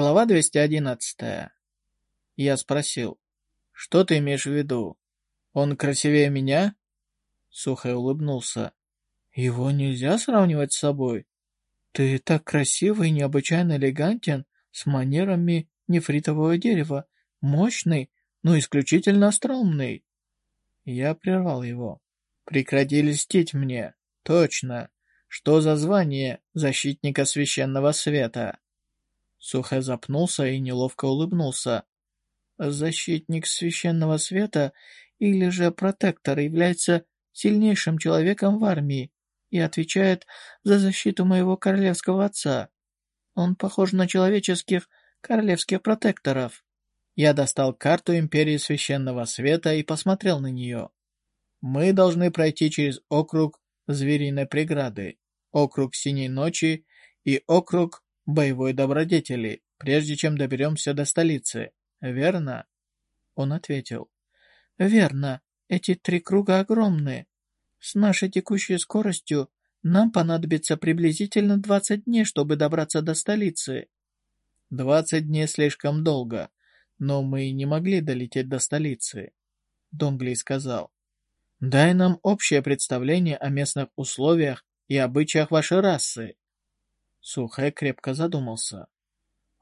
Глава 211. Я спросил, что ты имеешь в виду? Он красивее меня? Сухо улыбнулся. Его нельзя сравнивать с собой. Ты так красивый и необычайно элегантен, с манерами нефритового дерева, мощный, но исключительно остроумный. Я прервал его. Прекрати льстить мне. Точно. Что за звание защитника священного света? Сухэ запнулся и неловко улыбнулся. Защитник священного света или же протектор является сильнейшим человеком в армии и отвечает за защиту моего королевского отца. Он похож на человеческих королевских протекторов. Я достал карту Империи Священного Света и посмотрел на нее. Мы должны пройти через округ Звериной Преграды, округ Синей Ночи и округ боевой добродетели, прежде чем доберемся до столицы. Верно?» Он ответил. «Верно. Эти три круга огромны. С нашей текущей скоростью нам понадобится приблизительно 20 дней, чтобы добраться до столицы». «Двадцать дней слишком долго, но мы не могли долететь до столицы», — Донгли сказал. «Дай нам общее представление о местных условиях и обычаях вашей расы». Сухэ крепко задумался.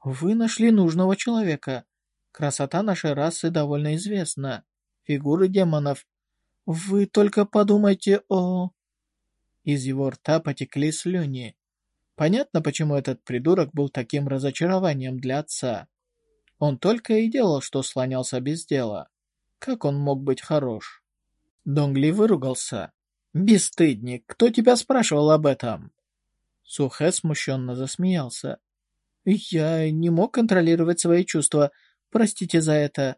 «Вы нашли нужного человека. Красота нашей расы довольно известна. Фигуры демонов. Вы только подумайте о...» Из его рта потекли слюни. Понятно, почему этот придурок был таким разочарованием для отца. Он только и делал, что слонялся без дела. Как он мог быть хорош? Донгли выругался. «Бесстыдник, кто тебя спрашивал об этом?» Сухэ смущенно засмеялся. «Я не мог контролировать свои чувства. Простите за это.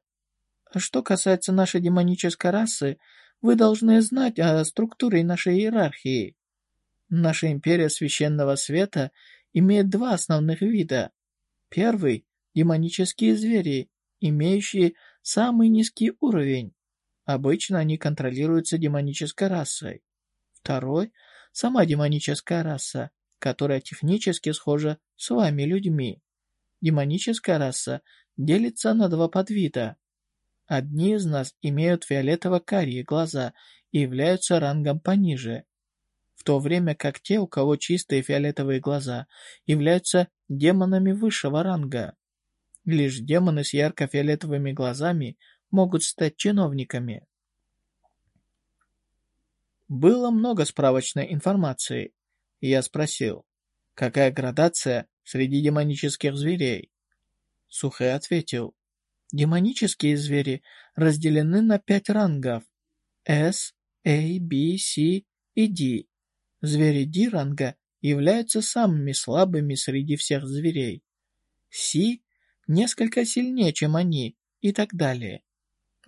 Что касается нашей демонической расы, вы должны знать о структуре нашей иерархии. Наша империя священного света имеет два основных вида. Первый – демонические звери, имеющие самый низкий уровень. Обычно они контролируются демонической расой. Второй – сама демоническая раса, которая технически схожа с вами, людьми. Демоническая раса делится на два подвида. Одни из нас имеют фиолетово-карие глаза и являются рангом пониже, в то время как те, у кого чистые фиолетовые глаза, являются демонами высшего ранга. Лишь демоны с ярко-фиолетовыми глазами могут стать чиновниками. Было много справочной информации, я спросил, какая градация среди демонических зверей? Сухэ ответил, демонические звери разделены на пять рангов S, A, B, C и D. Звери D ранга являются самыми слабыми среди всех зверей. C несколько сильнее, чем они, и так далее.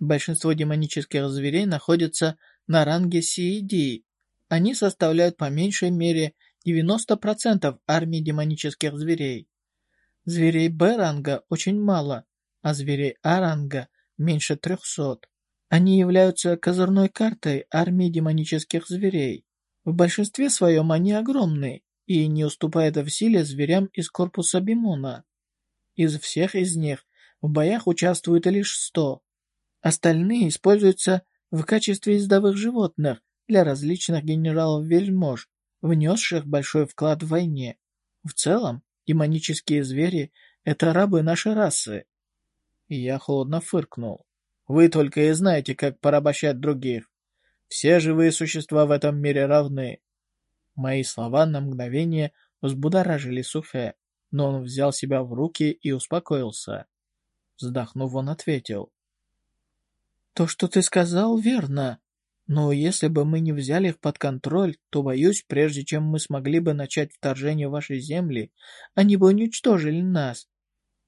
Большинство демонических зверей находятся на ранге C и D. Они составляют по меньшей мере 90% армии демонических зверей. Зверей Б-ранга очень мало, а зверей А-ранга меньше 300. Они являются козырной картой армии демонических зверей. В большинстве своем они огромны и не уступают в силе зверям из корпуса Бимона. Из всех из них в боях участвуют лишь 100. Остальные используются в качестве ездовых животных для различных генералов-вельмож внесших большой вклад в войне. В целом, демонические звери — это рабы нашей расы. И я холодно фыркнул. Вы только и знаете, как порабощать других. Все живые существа в этом мире равны. Мои слова на мгновение взбудоражили Суфе, но он взял себя в руки и успокоился. Вздохнув, он ответил. «То, что ты сказал, верно. Но если бы мы не взяли их под контроль, то, боюсь, прежде чем мы смогли бы начать вторжение в ваши земли, они бы уничтожили нас.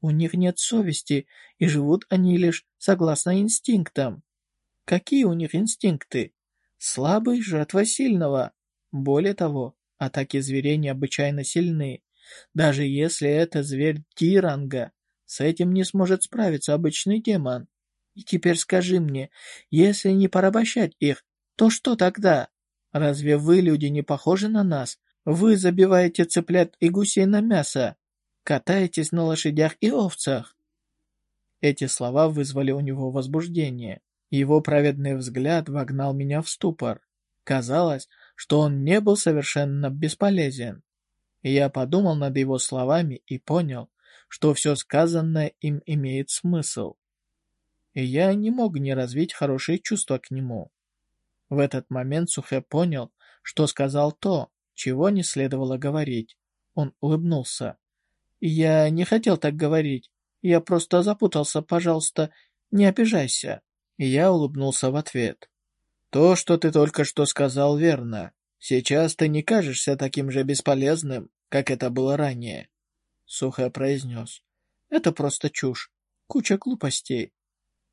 У них нет совести, и живут они лишь согласно инстинктам. Какие у них инстинкты? Слабый – жертва сильного. Более того, атаки зверей необычайно сильны. Даже если это зверь Тиранга, с этим не сможет справиться обычный демон. И теперь скажи мне, если не порабощать их, то что тогда? Разве вы, люди, не похожи на нас? Вы забиваете цыплят и гусей на мясо. катаетесь на лошадях и овцах». Эти слова вызвали у него возбуждение. Его праведный взгляд вогнал меня в ступор. Казалось, что он не был совершенно бесполезен. Я подумал над его словами и понял, что все сказанное им имеет смысл. И я не мог не развить хорошие чувства к нему. В этот момент Сухэ понял, что сказал то, чего не следовало говорить. Он улыбнулся. «Я не хотел так говорить. Я просто запутался, пожалуйста, не обижайся». Я улыбнулся в ответ. «То, что ты только что сказал, верно. Сейчас ты не кажешься таким же бесполезным, как это было ранее», — сухо произнес. «Это просто чушь. Куча глупостей».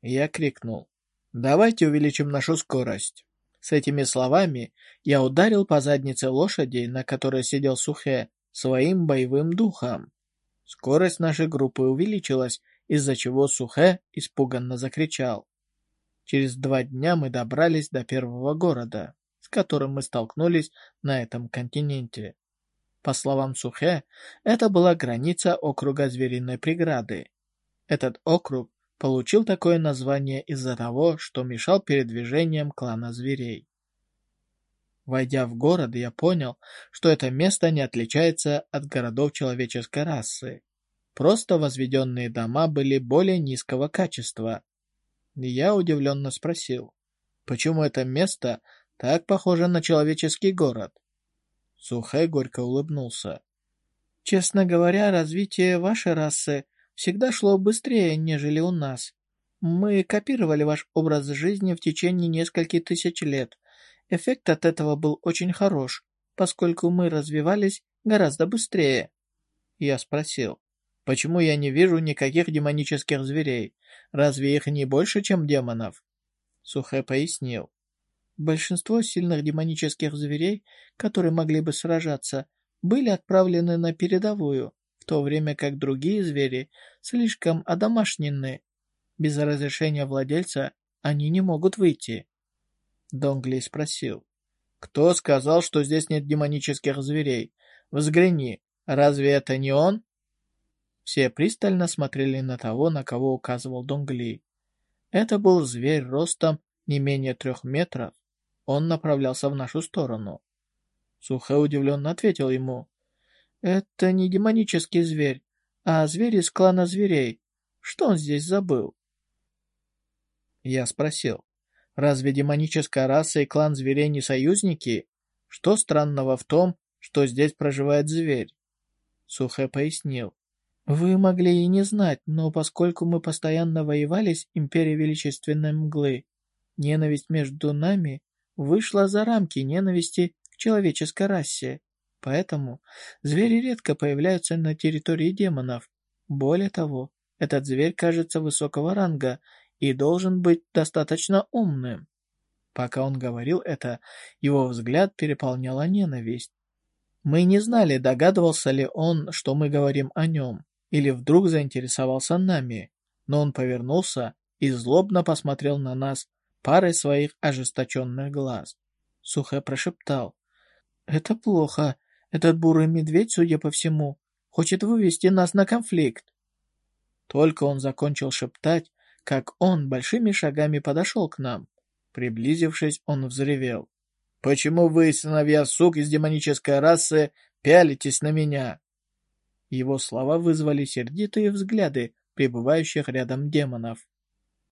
Я крикнул. «Давайте увеличим нашу скорость». С этими словами я ударил по заднице лошади, на которой сидел Сухе, своим боевым духом. Скорость нашей группы увеличилась, из-за чего Сухе испуганно закричал. Через два дня мы добрались до первого города, с которым мы столкнулись на этом континенте. По словам Сухе, это была граница округа Звериной преграды. Этот округ получил такое название из-за того, что мешал передвижениям клана зверей. Войдя в город, я понял, что это место не отличается от городов человеческой расы. Просто возведенные дома были более низкого качества. Я удивленно спросил, почему это место так похоже на человеческий город? Сухэ горько улыбнулся. Честно говоря, развитие вашей расы всегда шло быстрее, нежели у нас. Мы копировали ваш образ жизни в течение нескольких тысяч лет. Эффект от этого был очень хорош, поскольку мы развивались гораздо быстрее. Я спросил, почему я не вижу никаких демонических зверей? Разве их не больше, чем демонов? Сухэ пояснил. Большинство сильных демонических зверей, которые могли бы сражаться, были отправлены на передовую, в то время как другие звери слишком одомашнены. Без разрешения владельца они не могут выйти. Донгли спросил. «Кто сказал, что здесь нет демонических зверей? Взгляни, разве это не он?» Все пристально смотрели на того, на кого указывал Донгли. Это был зверь ростом не менее трех метров. Он направлялся в нашу сторону. Сухэ удивленно ответил ему. «Это не демонический зверь, а зверь из клана зверей. Что он здесь забыл?» Я спросил. Разве демоническая раса и клан зверей не союзники? Что странного в том, что здесь проживает зверь? Сухэ пояснил. Вы могли и не знать, но поскольку мы постоянно воевали с Империей Величественной Мглы, ненависть между нами вышла за рамки ненависти к человеческой расе. Поэтому звери редко появляются на территории демонов. Более того, этот зверь кажется высокого ранга и должен быть достаточно умным. Пока он говорил это, его взгляд переполняла ненависть. Мы не знали, догадывался ли он, что мы говорим о нем, или вдруг заинтересовался нами, но он повернулся и злобно посмотрел на нас парой своих ожесточенных глаз. Сухо прошептал. «Это плохо. Этот бурый медведь, судя по всему, хочет вывести нас на конфликт». Только он закончил шептать, как он большими шагами подошел к нам. Приблизившись, он взревел. «Почему вы, сыновья сук из демонической расы, пялитесь на меня?» Его слова вызвали сердитые взгляды пребывающих рядом демонов.